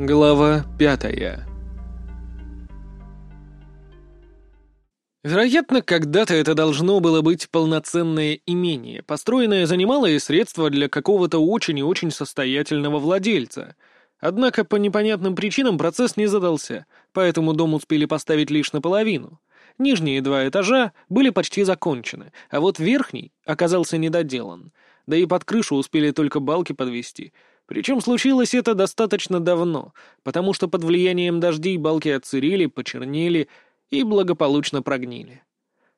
Глава пятая Вероятно, когда-то это должно было быть полноценное имение, построенное за немалые средства для какого-то очень и очень состоятельного владельца. Однако по непонятным причинам процесс не задался, поэтому дом успели поставить лишь наполовину. Нижние два этажа были почти закончены, а вот верхний оказался недоделан. Да и под крышу успели только балки подвести — причем случилось это достаточно давно, потому что под влиянием дождей балки отсырели, почернели и благополучно прогнили.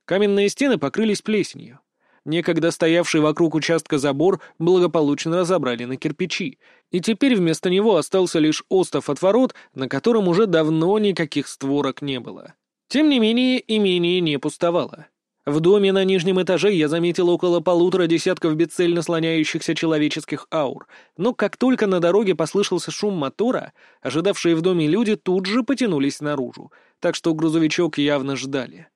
Каменные стены покрылись плесенью. Некогда стоявший вокруг участка забор благополучно разобрали на кирпичи, и теперь вместо него остался лишь остов от ворот, на котором уже давно никаких створок не было. Тем не менее, имение не пустовало. В доме на нижнем этаже я заметил около полутора десятков бесцельно слоняющихся человеческих аур, но как только на дороге послышался шум мотора, ожидавшие в доме люди тут же потянулись наружу, так что грузовичок явно ждали.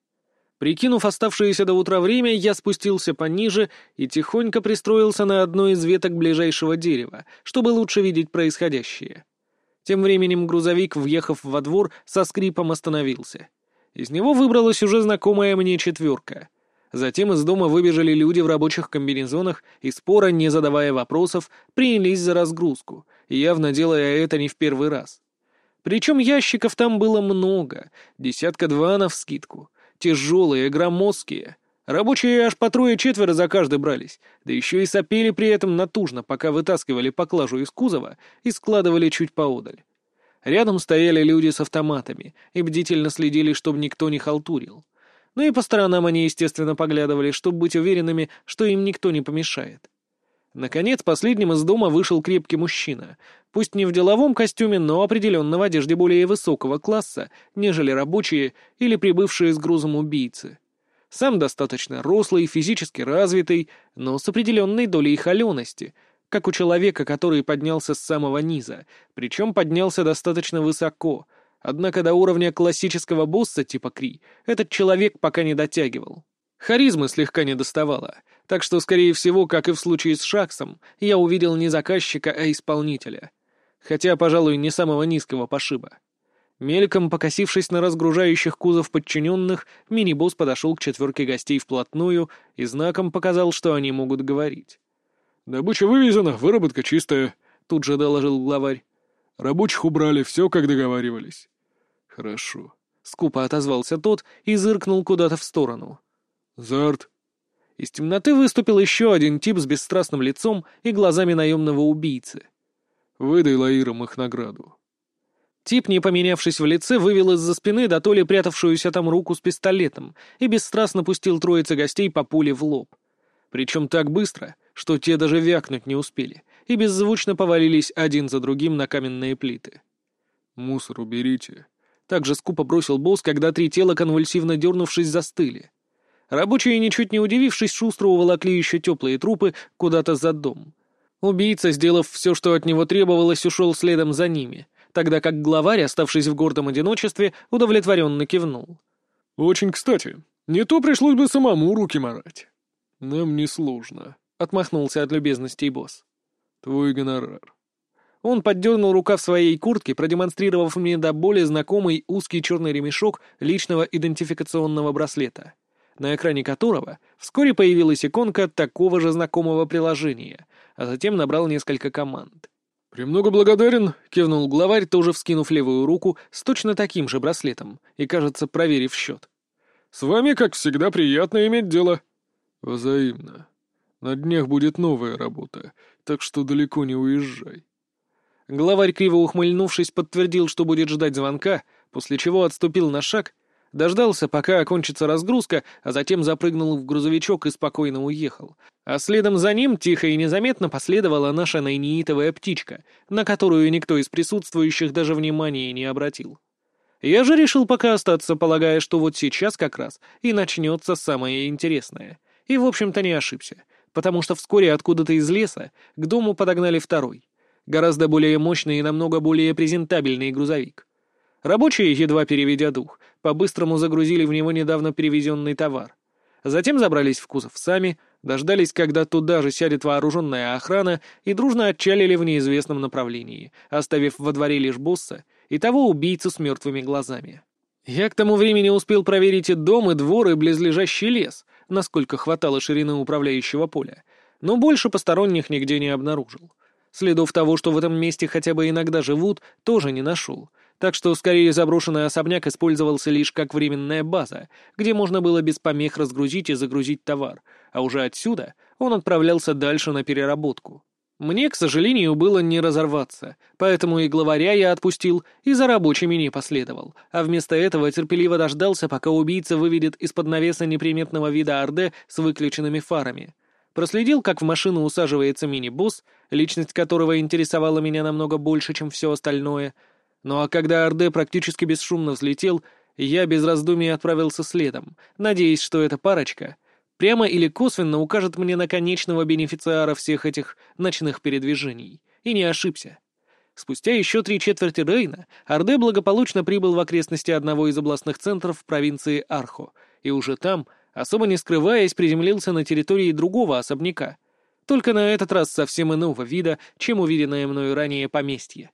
Прикинув оставшееся до утра время, я спустился пониже и тихонько пристроился на одной из веток ближайшего дерева, чтобы лучше видеть происходящее. Тем временем грузовик, въехав во двор, со скрипом остановился — из него выбралась уже знакомая мне четверка. Затем из дома выбежали люди в рабочих комбинезонах и, спора не задавая вопросов, принялись за разгрузку, явно делая это не в первый раз. Причем ящиков там было много, десятка-два навскидку, тяжелые, громоздкие. Рабочие аж по трое-четверо за каждый брались, да еще и сопели при этом натужно, пока вытаскивали поклажу из кузова и складывали чуть поодаль. Рядом стояли люди с автоматами и бдительно следили, чтобы никто не халтурил. Ну и по сторонам они, естественно, поглядывали, чтобы быть уверенными, что им никто не помешает. Наконец, последним из дома вышел крепкий мужчина, пусть не в деловом костюме, но определенно в одежде более высокого класса, нежели рабочие или прибывшие с грузом убийцы. Сам достаточно рослый, физически развитый, но с определенной долей холености — как у человека, который поднялся с самого низа, причем поднялся достаточно высоко, однако до уровня классического босса типа Кри этот человек пока не дотягивал. Харизмы слегка не доставало, так что, скорее всего, как и в случае с Шаксом, я увидел не заказчика, а исполнителя. Хотя, пожалуй, не самого низкого пошиба. Мельком покосившись на разгружающих кузов подчиненных, мини-босс подошел к четверке гостей вплотную и знаком показал, что они могут говорить. «Добыча вывезена, выработка чистая», — тут же доложил главарь. «Рабочих убрали, все как договаривались». «Хорошо», — скупо отозвался тот и зыркнул куда-то в сторону. «Зарт». Из темноты выступил еще один тип с бесстрастным лицом и глазами наемного убийцы. «Выдай Лаирам их награду». Тип, не поменявшись в лице, вывел из-за спины до то ли прятавшуюся там руку с пистолетом и бесстрастно пустил троице гостей по пуле в лоб. Причем так быстро, что те даже вякнуть не успели, и беззвучно повалились один за другим на каменные плиты. «Мусор уберите», — также скупо бросил босс, когда три тела, конвульсивно дернувшись, застыли. Рабочие, ничуть не удивившись, шустро уволокли еще теплые трупы куда-то за дом. Убийца, сделав все, что от него требовалось, ушел следом за ними, тогда как главарь, оставшись в гордом одиночестве, удовлетворенно кивнул. «Очень кстати. Не то пришлось бы самому руки марать. Нам несложно», — отмахнулся от любезностей босс. «Твой гонорар». Он поддернул рукав своей куртки, продемонстрировав мне до боли знакомый узкий черный ремешок личного идентификационного браслета, на экране которого вскоре появилась иконка такого же знакомого приложения, а затем набрал несколько команд. «Премного благодарен», — кивнул главарь, тоже вскинув левую руку с точно таким же браслетом и, кажется, проверив счет. «С вами, как всегда, приятно иметь дело». «Взаимно», на днях будет новая работа, так что далеко не уезжай». Главарь, криво ухмыльнувшись, подтвердил, что будет ждать звонка, после чего отступил на шаг, дождался, пока окончится разгрузка, а затем запрыгнул в грузовичок и спокойно уехал. А следом за ним тихо и незаметно последовала наша найнеитовая птичка, на которую никто из присутствующих даже внимания не обратил. Я же решил пока остаться, полагая, что вот сейчас как раз и начнется самое интересное. И, в общем-то, не ошибся — потому что вскоре откуда-то из леса к дому подогнали второй, гораздо более мощный и намного более презентабельный грузовик. Рабочие, едва переведя дух, по-быстрому загрузили в него недавно перевезенный товар. Затем забрались в кузов сами, Дождались, когда туда же сядет вооруженная охрана, и дружно отчалили в неизвестном направлении, оставив во дворе лишь босса и того убийцу с мертвыми глазами. Я к тому времени успел проверить и дом, и двор, и близлежащий лес, насколько хватало ширины управляющего поля, но больше посторонних нигде не обнаружил. Следов того, что в этом месте хотя бы иногда живут, тоже не нашел, так что скорее заброшенный особняк использовался лишь как временная база, где можно было без помех разгрузить и загрузить товар, а уже отсюда он отправлялся дальше на переработку. Мне, к сожалению, было не разорваться, поэтому и главаря я отпустил, и за рабочими не последовал, а вместо этого терпеливо дождался, пока убийца выведет из-под навеса неприметного вида Орде с выключенными фарами. Проследил, как в машину усаживается мини-босс, личность которого интересовала меня намного больше, чем все остальное. Ну а когда Орде практически бесшумно взлетел, я без раздумий отправился следом, надеясь, что эта парочка — прямо или косвенно укажет мне на конечного бенефициара всех этих ночных передвижений. И не ошибся. Спустя еще три четверти Рейна Орде благополучно прибыл в окрестности одного из областных центров провинции Архо, и уже там, особо не скрываясь, приземлился на территории другого особняка, только на этот раз совсем иного вида, чем увиденное мною ранее поместье.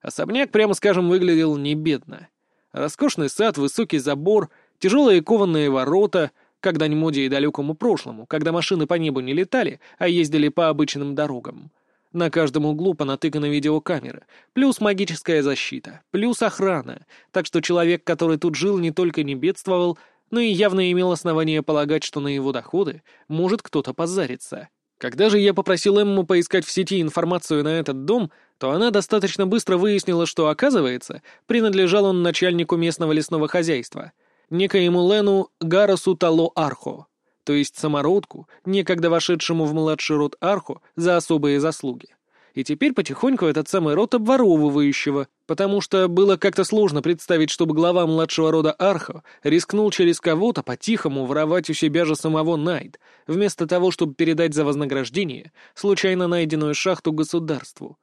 Особняк, прямо скажем, выглядел не бедно. Роскошный сад, высокий забор, тяжелые кованые ворота — моде и далекому прошлому, когда машины по небу не летали, а ездили по обычным дорогам. На каждом углу понатыканы видеокамеры, плюс магическая защита, плюс охрана, так что человек, который тут жил, не только не бедствовал, но и явно имел основание полагать, что на его доходы может кто-то позариться. Когда же я попросил Эмму поискать в сети информацию на этот дом, то она достаточно быстро выяснила, что, оказывается, принадлежал он начальнику местного лесного хозяйства — некоему Лену Гарасу Тало Архо, то есть самородку, некогда вошедшему в младший род Архо за особые заслуги. И теперь потихоньку этот самый род обворовывающего, потому что было как-то сложно представить, чтобы глава младшего рода Архо рискнул через кого-то по-тихому воровать у себя же самого Найт, вместо того, чтобы передать за вознаграждение случайно найденную шахту государству.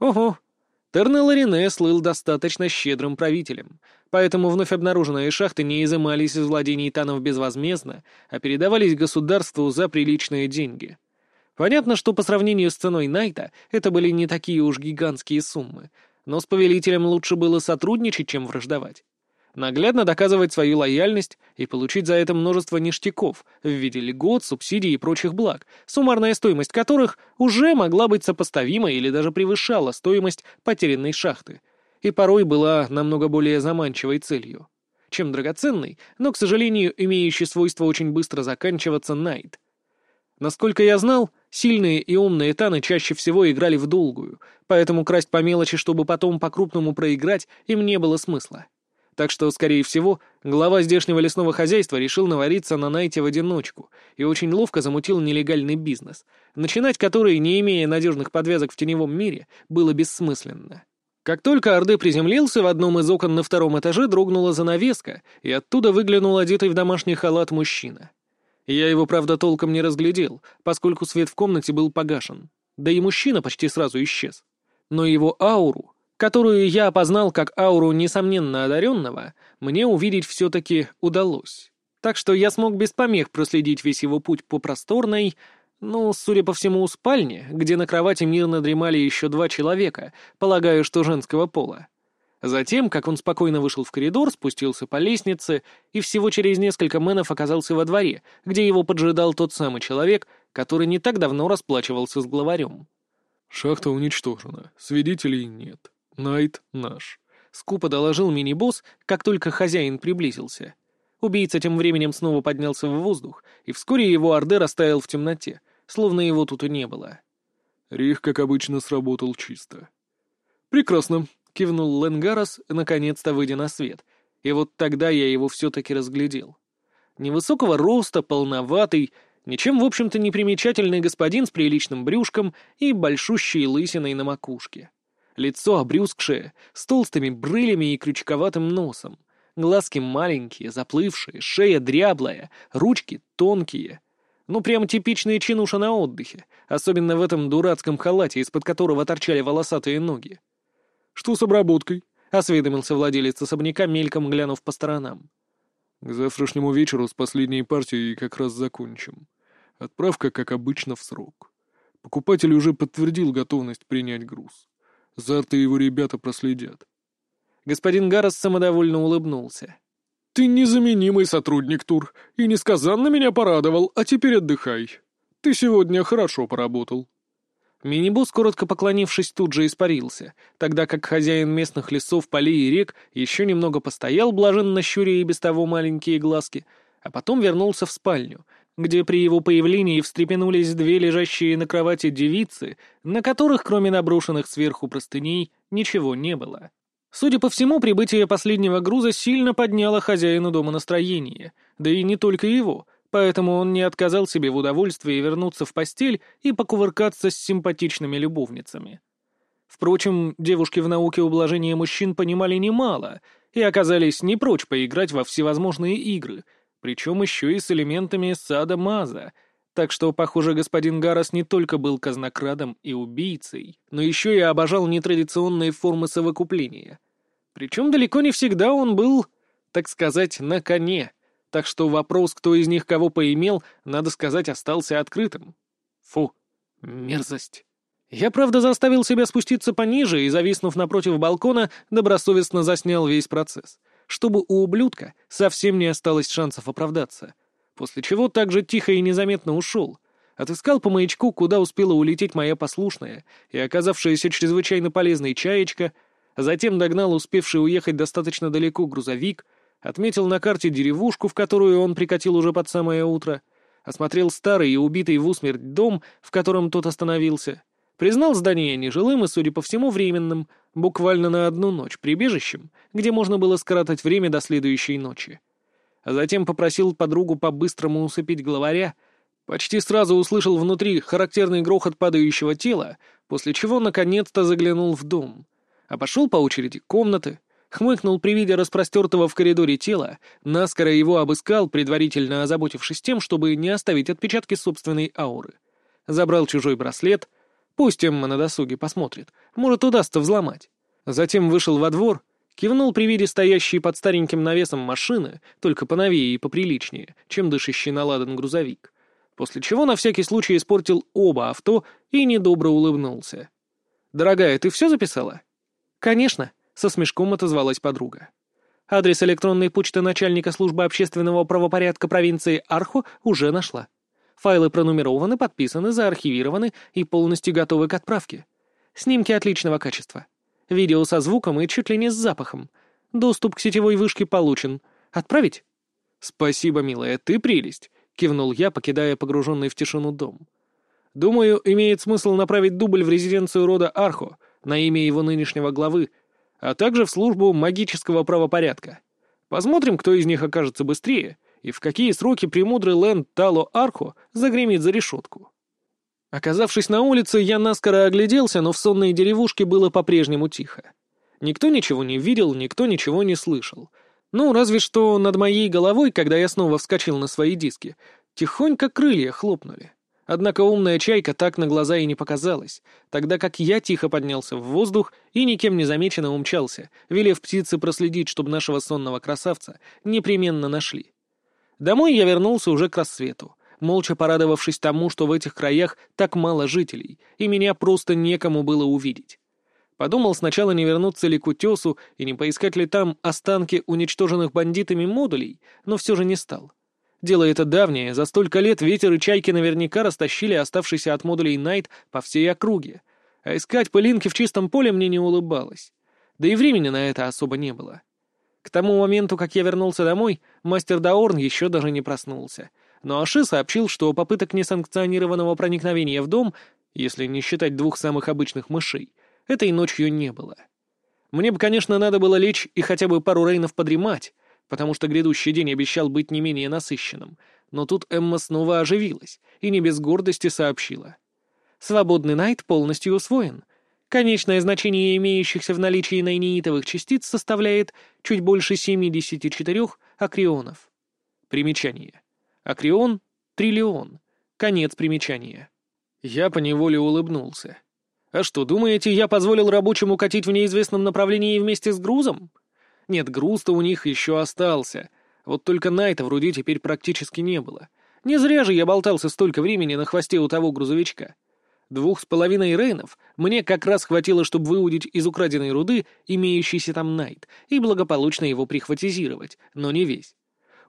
Ого, Терне Ларине слыл достаточно щедрым правителем, поэтому вновь обнаруженные шахты не изымались из владений Танов безвозмездно, а передавались государству за приличные деньги. Понятно, что по сравнению с ценой Найта это были не такие уж гигантские суммы, но с повелителем лучше было сотрудничать, чем враждовать наглядно доказывать свою лояльность и получить за это множество ништяков в виде льгот, субсидий и прочих благ, суммарная стоимость которых уже могла быть сопоставима или даже превышала стоимость потерянной шахты, и порой была намного более заманчивой целью, чем драгоценный, но, к сожалению, имеющий свойство очень быстро заканчиваться найт. Насколько я знал, сильные и умные таны чаще всего играли в долгую, поэтому красть по мелочи, чтобы потом по-крупному проиграть, им не было смысла так что, скорее всего, глава здешнего лесного хозяйства решил навариться на Найте в одиночку и очень ловко замутил нелегальный бизнес, начинать который, не имея надежных подвязок в теневом мире, было бессмысленно. Как только Орды приземлился, в одном из окон на втором этаже дрогнула занавеска, и оттуда выглянул одетый в домашний халат мужчина. Я его, правда, толком не разглядел, поскольку свет в комнате был погашен. Да и мужчина почти сразу исчез. Но его ауру которую я опознал как ауру несомненно одаренного, мне увидеть все-таки удалось. Так что я смог без помех проследить весь его путь по просторной, ну, судя по всему, спальне, где на кровати мирно дремали еще два человека, полагаю, что женского пола. Затем, как он спокойно вышел в коридор, спустился по лестнице и всего через несколько мэнов оказался во дворе, где его поджидал тот самый человек, который не так давно расплачивался с главарем. «Шахта уничтожена, свидетелей нет», «Найт наш», — скупо доложил мини-босс, как только хозяин приблизился. Убийца тем временем снова поднялся в воздух, и вскоре его орде растаял в темноте, словно его тут и не было. Рих, как обычно, сработал чисто. «Прекрасно», — кивнул Ленгарос, наконец-то выйдя на свет, и вот тогда я его все-таки разглядел. Невысокого роста, полноватый, ничем, в общем-то, не примечательный господин с приличным брюшком и большущей лысиной на макушке. Лицо обрюзгшее, с толстыми брылями и крючковатым носом. Глазки маленькие, заплывшие, шея дряблая, ручки тонкие. Ну, прямо типичные чинуша на отдыхе, особенно в этом дурацком халате, из-под которого торчали волосатые ноги. «Что с обработкой?» — осведомился владелец особняка, мельком глянув по сторонам. «К завтрашнему вечеру с последней партией как раз закончим. Отправка, как обычно, в срок. Покупатель уже подтвердил готовность принять груз. Зарт и его ребята проследят. Господин Гаррес самодовольно улыбнулся. «Ты незаменимый сотрудник, Тур, и несказанно меня порадовал, а теперь отдыхай. Ты сегодня хорошо поработал». Минибус, коротко поклонившись, тут же испарился, тогда как хозяин местных лесов, полей и рек еще немного постоял, блаженно щуря и без того маленькие глазки, а потом вернулся в спальню, где при его появлении встрепенулись две лежащие на кровати девицы, на которых, кроме наброшенных сверху простыней, ничего не было. Судя по всему, прибытие последнего груза сильно подняло хозяину дома настроение, да и не только его — поэтому он не отказал себе в удовольствии вернуться в постель и покувыркаться с симпатичными любовницами. Впрочем, девушки в науке ублажения мужчин понимали немало и оказались не прочь поиграть во всевозможные игры, причем еще и с элементами сада-маза, так что, похоже, господин Гарас не только был казнокрадом и убийцей, но еще и обожал нетрадиционные формы совокупления. Причем далеко не всегда он был, так сказать, на коне — так что вопрос, кто из них кого поимел, надо сказать, остался открытым. Фу, мерзость. Я, правда, заставил себя спуститься пониже и, зависнув напротив балкона, добросовестно заснял весь процесс, чтобы у ублюдка совсем не осталось шансов оправдаться. После чего так же тихо и незаметно ушел. Отыскал по маячку, куда успела улететь моя послушная и оказавшаяся чрезвычайно полезной чаечка, а затем догнал успевший уехать достаточно далеко грузовик, Отметил на карте деревушку, в которую он прикатил уже под самое утро. Осмотрел старый и убитый в усмерть дом, в котором тот остановился. Признал здание нежилым и, судя по всему, временным, буквально на одну ночь, прибежищем, где можно было скоротать время до следующей ночи. А затем попросил подругу по-быстрому усыпить главаря, почти сразу услышал внутри характерный грохот падающего тела, после чего наконец-то заглянул в дом. А пошел по очереди комнаты, Хмыкнул при виде распростертого в коридоре тела, наскоро его обыскал, предварительно озаботившись тем, чтобы не оставить отпечатки собственной ауры. Забрал чужой браслет. Пусть Эмма на досуге посмотрит. Может, удастся взломать. Затем вышел во двор, кивнул при виде стоящей под стареньким навесом машины, только поновее и поприличнее, чем дышащий на ладан грузовик. После чего на всякий случай испортил оба авто и недобро улыбнулся. «Дорогая, ты все записала?» «Конечно», со смешком отозвалась подруга. Адрес электронной почты начальника службы общественного правопорядка провинции Архо уже нашла. Файлы пронумерованы, подписаны, заархивированы и полностью готовы к отправке. Снимки отличного качества. Видео со звуком и чуть ли не с запахом. Доступ к сетевой вышке получен. Отправить? «Спасибо, милая, ты прелесть», — кивнул я, покидая погруженный в тишину дом. «Думаю, имеет смысл направить дубль в резиденцию рода Архо на имя его нынешнего главы а также в службу магического правопорядка. Посмотрим, кто из них окажется быстрее, и в какие сроки премудрый Лэнд Тало Архо загремит за решетку. Оказавшись на улице, я наскоро огляделся, но в сонной деревушке было по-прежнему тихо. Никто ничего не видел, никто ничего не слышал. Ну, разве что над моей головой, когда я снова вскочил на свои диски, тихонько крылья хлопнули. Однако умная чайка так на глаза и не показалась, тогда как я тихо поднялся в воздух и никем не замеченно умчался, велев птице проследить, чтобы нашего сонного красавца непременно нашли. Домой я вернулся уже к рассвету, молча порадовавшись тому, что в этих краях так мало жителей, и меня просто некому было увидеть. Подумал сначала не вернуться ли к утесу и не поискать ли там останки уничтоженных бандитами модулей, но все же не стал. Дело это давнее, за столько лет ветер и чайки наверняка растащили оставшийся от модулей Найт по всей округе. А искать пылинки в чистом поле мне не улыбалось. Да и времени на это особо не было. К тому моменту, как я вернулся домой, мастер Даорн еще даже не проснулся. Но Аши сообщил, что попыток несанкционированного проникновения в дом, если не считать двух самых обычных мышей, этой ночью не было. Мне бы, конечно, надо было лечь и хотя бы пару рейнов подремать, потому что грядущий день обещал быть не менее насыщенным. Но тут Эмма снова оживилась и не без гордости сообщила. «Свободный найт полностью усвоен. Конечное значение имеющихся в наличии найнеитовых частиц составляет чуть больше 74 акрионов». Примечание. Акрион — триллион. Конец примечания. Я поневоле улыбнулся. «А что, думаете, я позволил рабочему катить в неизвестном направлении вместе с грузом?» Нет, груз-то у них еще остался. Вот только Найта вроде теперь практически не было. Не зря же я болтался столько времени на хвосте у того грузовичка. Двух с половиной рейнов мне как раз хватило, чтобы выудить из украденной руды имеющийся там найт и благополучно его прихватизировать, но не весь.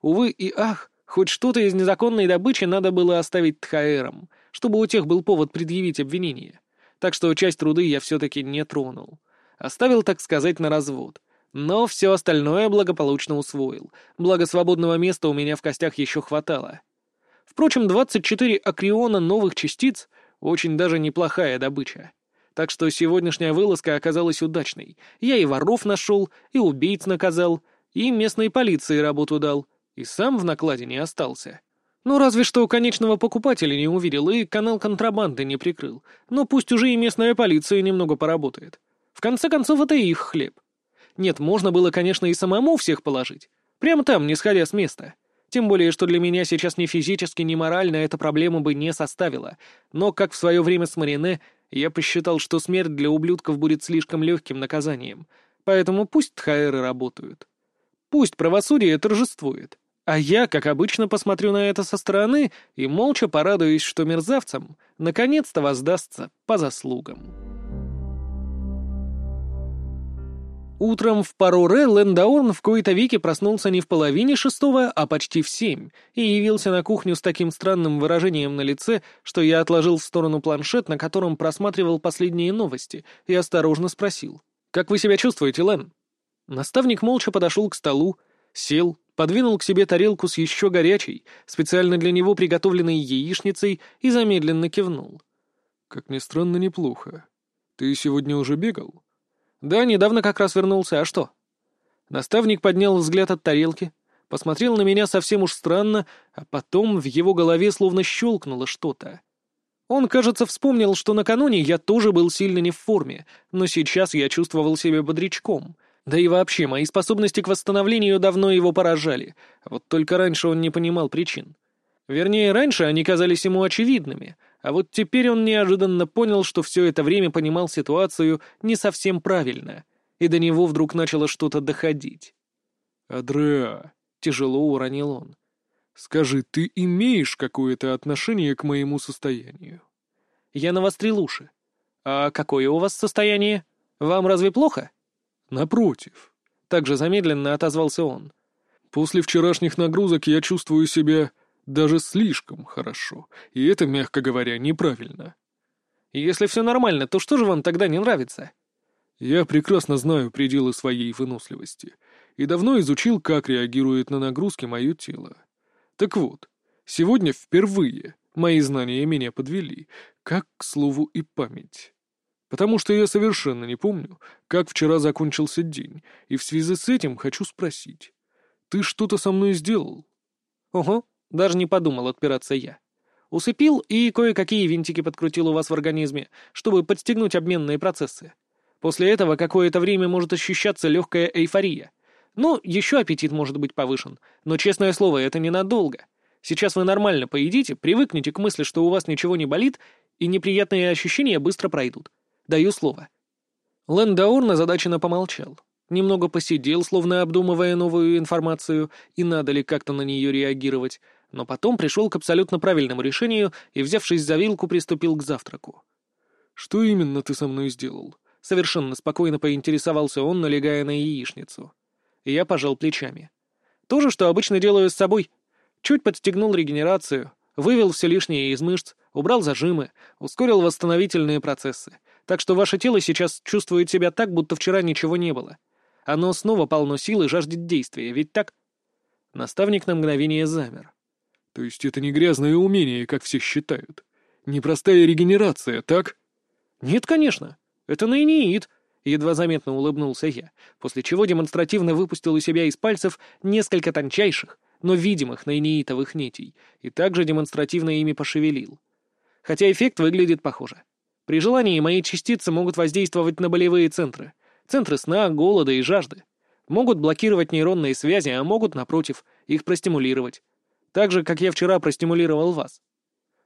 Увы и ах, хоть что-то из незаконной добычи надо было оставить тхаэрам, чтобы у тех был повод предъявить обвинение. Так что часть руды я все-таки не тронул. Оставил, так сказать, на развод. Но все остальное благополучно усвоил, благо свободного места у меня в костях еще хватало. Впрочем, 24 акриона новых частиц — очень даже неплохая добыча. Так что сегодняшняя вылазка оказалась удачной. Я и воров нашел, и убийц наказал, и местной полиции работу дал, и сам в накладе не остался. Ну, разве что конечного покупателя не увидел и канал контрабанды не прикрыл. Но пусть уже и местная полиция немного поработает. В конце концов, это их хлеб. Нет, можно было, конечно, и самому всех положить. Прямо там, не сходя с места. Тем более, что для меня сейчас ни физически, ни морально эта проблема бы не составила. Но, как в свое время с Марине, я посчитал, что смерть для ублюдков будет слишком легким наказанием. Поэтому пусть тхаэры работают. Пусть правосудие торжествует. А я, как обычно, посмотрю на это со стороны и молча порадуюсь, что мерзавцам наконец-то воздастся по заслугам. Утром в Паруре Лендаорн в кои-то веки проснулся не в половине шестого, а почти в семь, и явился на кухню с таким странным выражением на лице, что я отложил в сторону планшет, на котором просматривал последние новости, и осторожно спросил. «Как вы себя чувствуете, Лен?» Наставник молча подошел к столу, сел, подвинул к себе тарелку с еще горячей, специально для него приготовленной яичницей, и замедленно кивнул. «Как ни странно, неплохо. Ты сегодня уже бегал?» «Да, недавно как раз вернулся, а что?» Наставник поднял взгляд от тарелки, посмотрел на меня совсем уж странно, а потом в его голове словно щелкнуло что-то. Он, кажется, вспомнил, что накануне я тоже был сильно не в форме, но сейчас я чувствовал себя бодрячком. Да и вообще, мои способности к восстановлению давно его поражали, вот только раньше он не понимал причин. Вернее, раньше они казались ему очевидными, а вот теперь он неожиданно понял, что все это время понимал ситуацию не совсем правильно, и до него вдруг начало что-то доходить. «Адреа», — тяжело уронил он, — «скажи, ты имеешь какое-то отношение к моему состоянию?» Я навострил уши. «А какое у вас состояние? Вам разве плохо?» «Напротив», — также замедленно отозвался он. «После вчерашних нагрузок я чувствую себя даже слишком хорошо, и это, мягко говоря, неправильно. Если все нормально, то что же вам тогда не нравится? Я прекрасно знаю пределы своей выносливости и давно изучил, как реагирует на нагрузки мое тело. Так вот, сегодня впервые мои знания меня подвели, как, к слову, и память. Потому что я совершенно не помню, как вчера закончился день, и в связи с этим хочу спросить. Ты что-то со мной сделал? Ого, даже не подумал отпираться я. Усыпил и кое-какие винтики подкрутил у вас в организме, чтобы подстегнуть обменные процессы. После этого какое-то время может ощущаться легкая эйфория. Ну, еще аппетит может быть повышен, но, честное слово, это ненадолго. Сейчас вы нормально поедите, привыкнете к мысли, что у вас ничего не болит, и неприятные ощущения быстро пройдут. Даю слово. Лэндаурн озадаченно помолчал. Немного посидел, словно обдумывая новую информацию, и надо ли как-то на нее реагировать, но потом пришел к абсолютно правильному решению и, взявшись за вилку, приступил к завтраку. «Что именно ты со мной сделал?» Совершенно спокойно поинтересовался он, налегая на яичницу. Я пожал плечами. «То же, что обычно делаю с собой. Чуть подстегнул регенерацию, вывел все лишнее из мышц, убрал зажимы, ускорил восстановительные процессы. Так что ваше тело сейчас чувствует себя так, будто вчера ничего не было. Оно снова полно сил и жаждет действия, ведь так?» Наставник на мгновение замер. То есть это не грязное умение, как все считают. Непростая регенерация, так? Нет, конечно. Это наиниит. Едва заметно улыбнулся я, после чего демонстративно выпустил у себя из пальцев несколько тончайших, но видимых наиниитовых нитей, и также демонстративно ими пошевелил. Хотя эффект выглядит похоже. При желании мои частицы могут воздействовать на болевые центры. Центры сна, голода и жажды. Могут блокировать нейронные связи, а могут, напротив, их простимулировать. Так же, как я вчера простимулировал вас.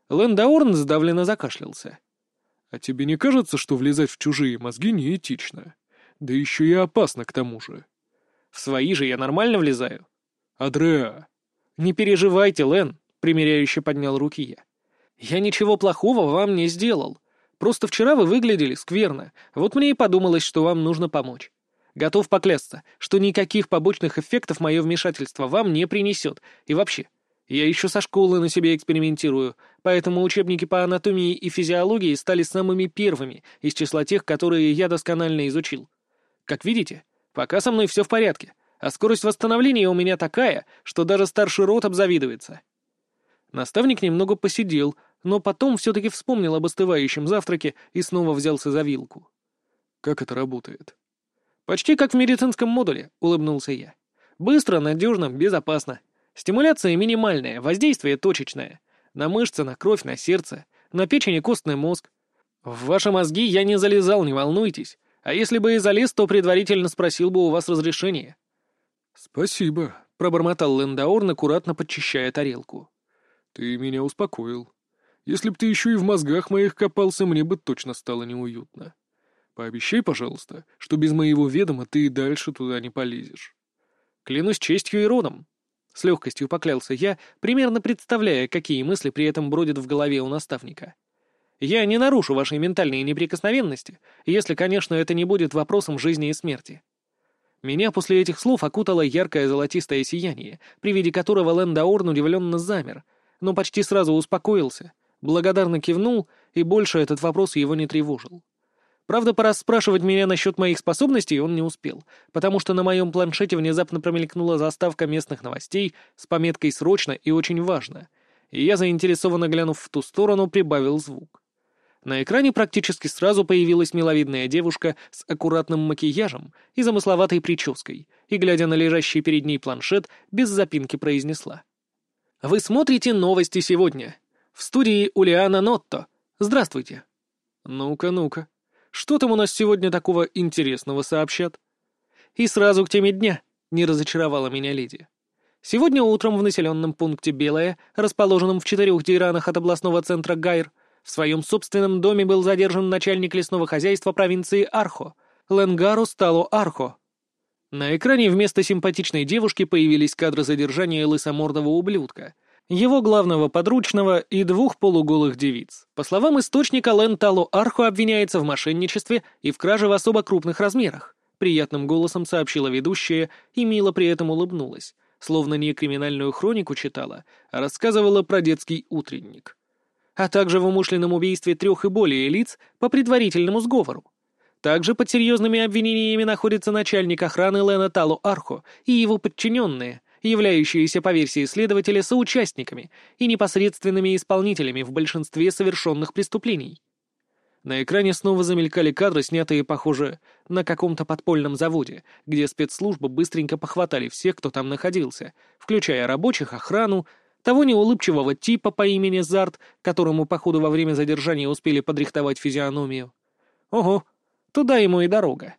Лендаурн сдавленно закашлялся. А тебе не кажется, что влезать в чужие мозги неэтично? Да еще и опасно к тому же. В свои же я нормально влезаю. Адреа. Не переживайте, Лен. — примиряюще поднял руки я. «Я ничего плохого вам не сделал. Просто вчера вы выглядели скверно, вот мне и подумалось, что вам нужно помочь. Готов поклясться, что никаких побочных эффектов мое вмешательство вам не принесет. И вообще, я еще со школы на себе экспериментирую, поэтому учебники по анатомии и физиологии стали самыми первыми из числа тех, которые я досконально изучил. Как видите, пока со мной все в порядке, а скорость восстановления у меня такая, что даже старший рот обзавидуется. Наставник немного посидел, но потом все-таки вспомнил об остывающем завтраке и снова взялся за вилку. «Как это работает?» «Почти как в медицинском модуле», — улыбнулся я. «Быстро, надежно, безопасно. Стимуляция минимальная, воздействие точечное. На мышцы, на кровь, на сердце, на печень и костный мозг. В ваши мозги я не залезал, не волнуйтесь. А если бы и залез, то предварительно спросил бы у вас разрешение». «Спасибо», — пробормотал Лендаорн, аккуратно подчищая тарелку. «Ты меня успокоил. Если б ты еще и в мозгах моих копался, мне бы точно стало неуютно. Пообещай, пожалуйста, что без моего ведома ты и дальше туда не полезешь». «Клянусь честью и родом», — с легкостью поклялся я, примерно представляя, какие мысли при этом бродят в голове у наставника. «Я не нарушу вашей ментальной неприкосновенности, если, конечно, это не будет вопросом жизни и смерти». Меня после этих слов окутало яркое золотистое сияние, при виде которого Лэндаорн удивленно замер, но почти сразу успокоился, благодарно кивнул, и больше этот вопрос его не тревожил. Правда, пора спрашивать меня насчет моих способностей он не успел, потому что на моем планшете внезапно промелькнула заставка местных новостей с пометкой «Срочно» и «Очень важно», и я, заинтересованно глянув в ту сторону, прибавил звук. На экране практически сразу появилась миловидная девушка с аккуратным макияжем и замысловатой прической, и, глядя на лежащий перед ней планшет, без запинки произнесла. «Вы смотрите новости сегодня. В студии Улиана Нотто. Здравствуйте». «Ну-ка, ну-ка. Что там у нас сегодня такого интересного сообщат?» «И сразу к теме дня», — не разочаровала меня леди. Сегодня утром в населенном пункте Белое, расположенном в четырех дейранах от областного центра Гайр, в своем собственном доме был задержан начальник лесного хозяйства провинции Архо, Ленгару Стало Архо. На экране вместо симпатичной девушки появились кадры задержания лысомордого ублюдка, его главного подручного и двух полуголых девиц. По словам источника, Лен Тало Архо обвиняется в мошенничестве и в краже в особо крупных размерах. Приятным голосом сообщила ведущая и мило при этом улыбнулась, словно не криминальную хронику читала, а рассказывала про детский утренник а также в умышленном убийстве трех и более лиц по предварительному сговору. Также под серьезными обвинениями находится начальник охраны Лена Талу Архо и его подчиненные, являющиеся, по версии следователя, соучастниками и непосредственными исполнителями в большинстве совершенных преступлений. На экране снова замелькали кадры, снятые, похоже, на каком-то подпольном заводе, где спецслужбы быстренько похватали всех, кто там находился, включая рабочих, охрану, того неулыбчивого типа по имени Зарт, которому, походу, во время задержания успели подрихтовать физиономию. Ого, туда ему и дорога.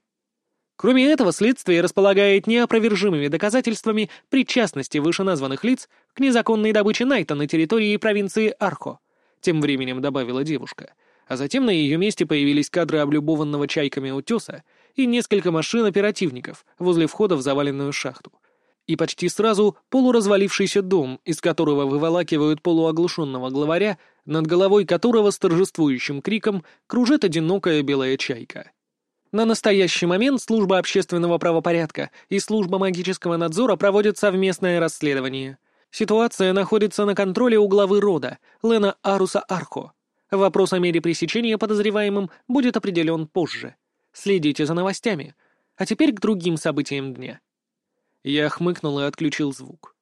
Кроме этого, следствие располагает неопровержимыми доказательствами причастности вышеназванных лиц к незаконной добыче Найта на территории провинции Архо, тем временем добавила девушка. А затем на ее месте появились кадры облюбованного чайками утеса и несколько машин оперативников возле входа в заваленную шахту и почти сразу полуразвалившийся дом, из которого выволакивают полуоглушенного главаря, над головой которого с торжествующим криком кружит одинокая белая чайка. На настоящий момент служба общественного правопорядка и служба магического надзора проводят совместное расследование. Ситуация находится на контроле у главы рода, Лена Аруса Архо. Вопрос о мере пресечения подозреваемым будет определен позже. Следите за новостями. А теперь к другим событиям дня. Я хмыкнул и отключил звук.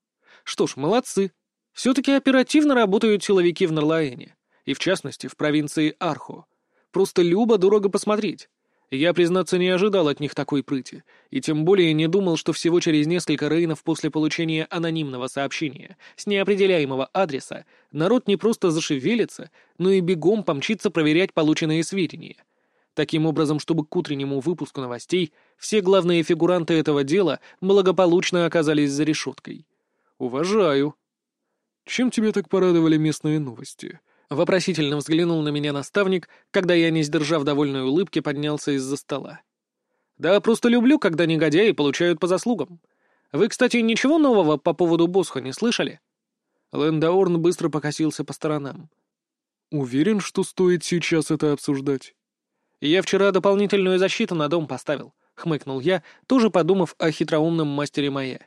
Что ж, молодцы. Все-таки оперативно работают силовики в Нарлаэне. И в частности, в провинции Архо. Просто любо-дорого посмотреть. Я, признаться, не ожидал от них такой прыти, и тем более не думал, что всего через несколько рейнов после получения анонимного сообщения с неопределяемого адреса народ не просто зашевелится, но и бегом помчится проверять полученные сведения. Таким образом, чтобы к утреннему выпуску новостей все главные фигуранты этого дела благополучно оказались за решеткой. Уважаю. Чем тебя так порадовали местные новости? Вопросительно взглянул на меня наставник, когда я, не сдержав довольной улыбки, поднялся из-за стола. Да, просто люблю, когда негодяи получают по заслугам. Вы, кстати, ничего нового по поводу Босха не слышали? Лэндаорн быстро покосился по сторонам. «Уверен, что стоит сейчас это обсуждать?» «Я вчера дополнительную защиту на дом поставил», — хмыкнул я, тоже подумав о хитроумном мастере Майя.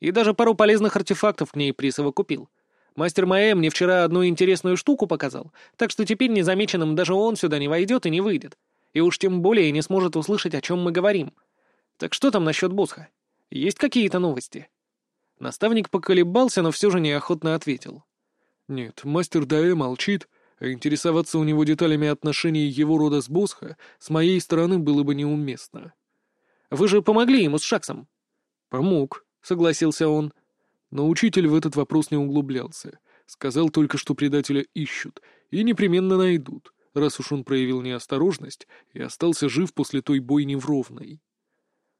«И даже пару полезных артефактов к ней присовокупил. Мастер Майя мне вчера одну интересную штуку показал, так что теперь незамеченным даже он сюда не войдет и не выйдет. И уж тем более не сможет услышать, о чем мы говорим. Так что там насчет Босха? Есть какие-то новости?» Наставник поколебался, но все же неохотно ответил. «Нет, мастер Даэ молчит, а интересоваться у него деталями отношений его рода с Босха с моей стороны было бы неуместно». «Вы же помогли ему с Шаксом?» «Помог», — согласился он. Но учитель в этот вопрос не углублялся. Сказал только, что предателя ищут и непременно найдут, раз уж он проявил неосторожность и остался жив после той бойни в Ровной.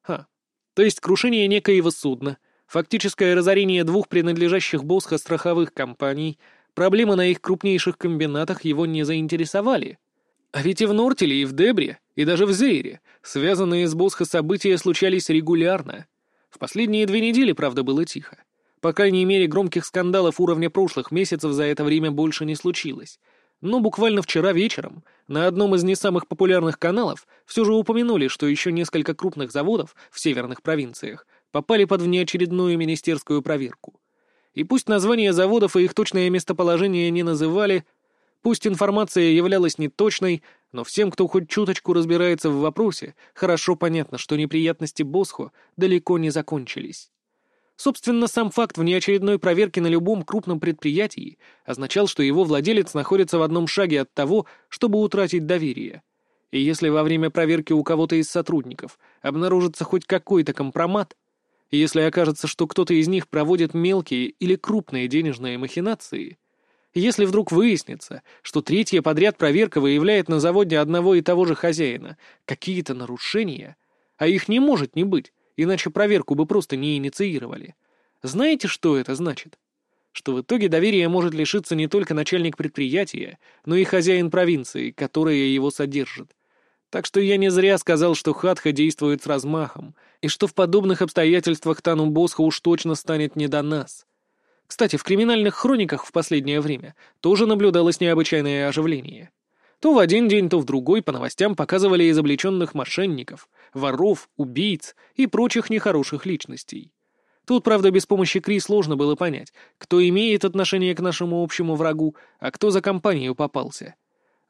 «Ха, то есть крушение некоего судна, фактическое разорение двух принадлежащих Босха страховых компаний, проблемы на их крупнейших комбинатах его не заинтересовали. А ведь и в Нортеле, и в Дебре, и даже в Зейре связанные с Босха события случались регулярно. В последние две недели, правда, было тихо. По крайней мере, громких скандалов уровня прошлых месяцев за это время больше не случилось. Но буквально вчера вечером на одном из не самых популярных каналов все же упомянули, что еще несколько крупных заводов в северных провинциях попали под внеочередную министерскую проверку. И пусть названия заводов и их точное местоположение не называли, пусть информация являлась неточной, но всем, кто хоть чуточку разбирается в вопросе, хорошо понятно, что неприятности Босхо далеко не закончились. Собственно, сам факт внеочередной проверки на любом крупном предприятии означал, что его владелец находится в одном шаге от того, чтобы утратить доверие. И если во время проверки у кого-то из сотрудников обнаружится хоть какой-то компромат, если окажется, что кто-то из них проводит мелкие или крупные денежные махинации, если вдруг выяснится, что третья подряд проверка выявляет на заводе одного и того же хозяина какие-то нарушения, а их не может не быть, иначе проверку бы просто не инициировали. Знаете, что это значит? Что в итоге доверия может лишиться не только начальник предприятия, но и хозяин провинции, которая его содержит. Так что я не зря сказал, что Хатха действует с размахом, и что в подобных обстоятельствах Тану Босха уж точно станет не до нас. Кстати, в криминальных хрониках в последнее время тоже наблюдалось необычайное оживление. То в один день, то в другой по новостям показывали изобличенных мошенников, воров, убийц и прочих нехороших личностей. Тут, правда, без помощи Кри сложно было понять, кто имеет отношение к нашему общему врагу, а кто за компанию попался.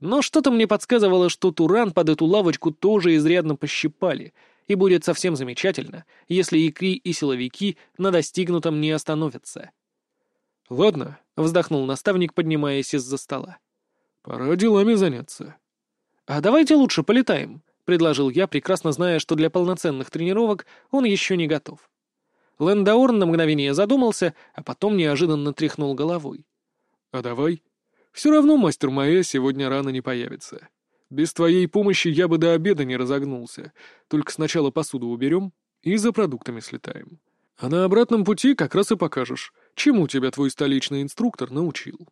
Но что-то мне подсказывало, что Туран под эту лавочку тоже изрядно пощипали, и будет совсем замечательно, если и Кри, и силовики на достигнутом не остановятся. «Ладно», — вздохнул наставник, поднимаясь из-за стола. «Пора делами заняться». «А давайте лучше полетаем», — предложил я, прекрасно зная, что для полноценных тренировок он еще не готов. Лэндаорн на мгновение задумался, а потом неожиданно тряхнул головой. «А давай», все равно мастер Маэ сегодня рано не появится. Без твоей помощи я бы до обеда не разогнулся. Только сначала посуду уберем и за продуктами слетаем. А на обратном пути как раз и покажешь, чему тебя твой столичный инструктор научил.